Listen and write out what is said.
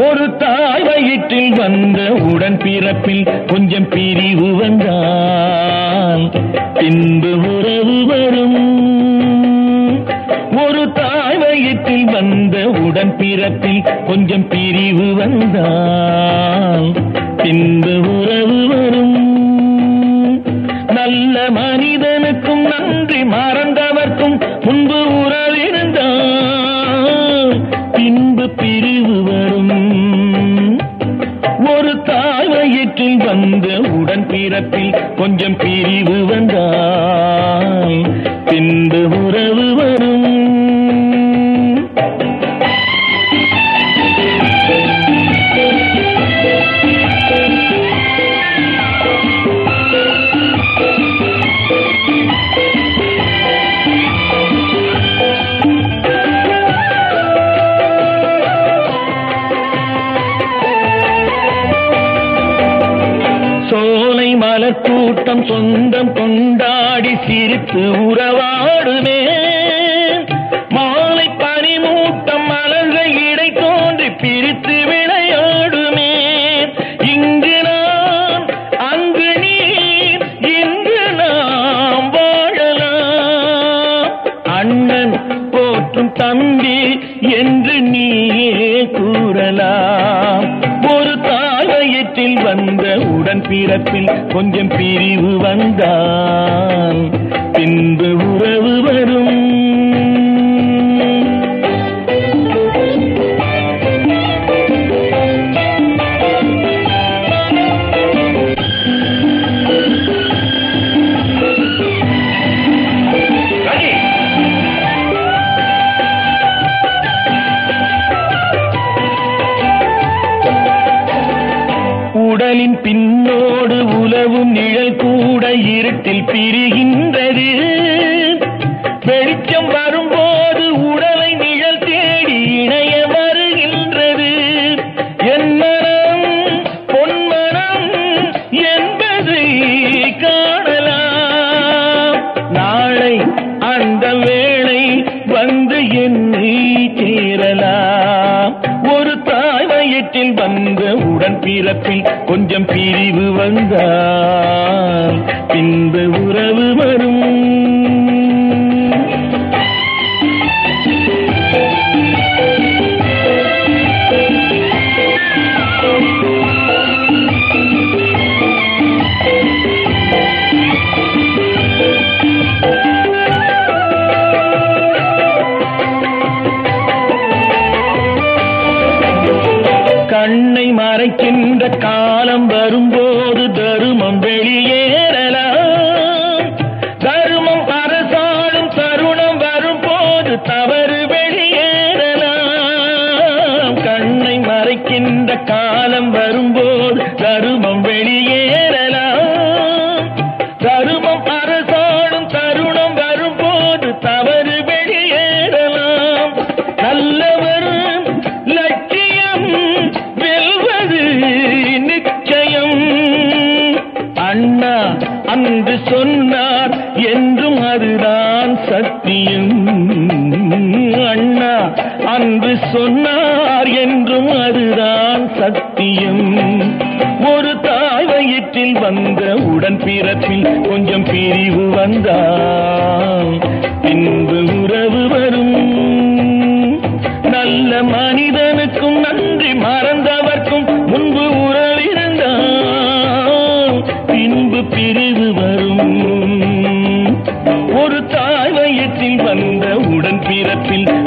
ஒரு தாய் வயிற்றில் வந்த உடன் பிறப்பில் கொஞ்சம் பிரிவு வந்தான். பின்பு உறவு வரும். ஒரு தாய் வயிற்றில் வந்த உடன் பிறப்பில் கொஞ்சம் பிரிவு வந்தான். பின்பு உறவு வரும். நல்ல மனிதனுக்கும் நன்றி மறந்தவர்க்கும் முன்பு உறவிருந்தான் பின்பு பிரிவு வரும். பிறப்பில் கொஞ்சம் பிரிவு வந்தால் பின்பு உறவு வரும். சோ மலர் கூட்டம் சொந்தம் கொண்டாடி சிரித்து உறவாடுமே. மாலை பனிமூட்டம் மலர்கள் இடை தோன்றி பிரித்து விளையாடுமே. இங்கு நாம் அங்கு நீர் இங்கு நாம் வாழலாம். அண்ணன் போற்றும் தம்பி என்று நீயே கூறலாம். தாயத்தில் வந்த உடன் பிறப்பில் கொஞ்சம் பிரிவு வந்தான் பின்பு உறவு வரும். உடலின் பின்னோடு உலவும் நிழல் கூட இருட்டில் பிரிகின்றது. வெளிச்சம் வரும் வயிற்றில் வந்த உடன் பிறப்பில் கொஞ்சம் பிரிவு வந்தான் பின்பு உறவு வரும் மறைக்கின்ற காலம் வரும்போது தருமம் வெளியேறலாம். தருமம் அரசாளும் தருணம் வரும்போது தவறு வெளியேறலாம். கண்ணை மறைக்கின்ற காலம் வரும்போது தருமம் வெளியேற சத்தியம். அண்ணா அன்று சொன்னார் என்றும் அதுதான் சத்தியம். ஒரு தாய் வயிற்றில் வந்த உடன் பிறப்பில் கொஞ்சம் பிரிவு வந்தால் பின்பு உறவு வரும். நல்ல மனிதன் பிறப்பில்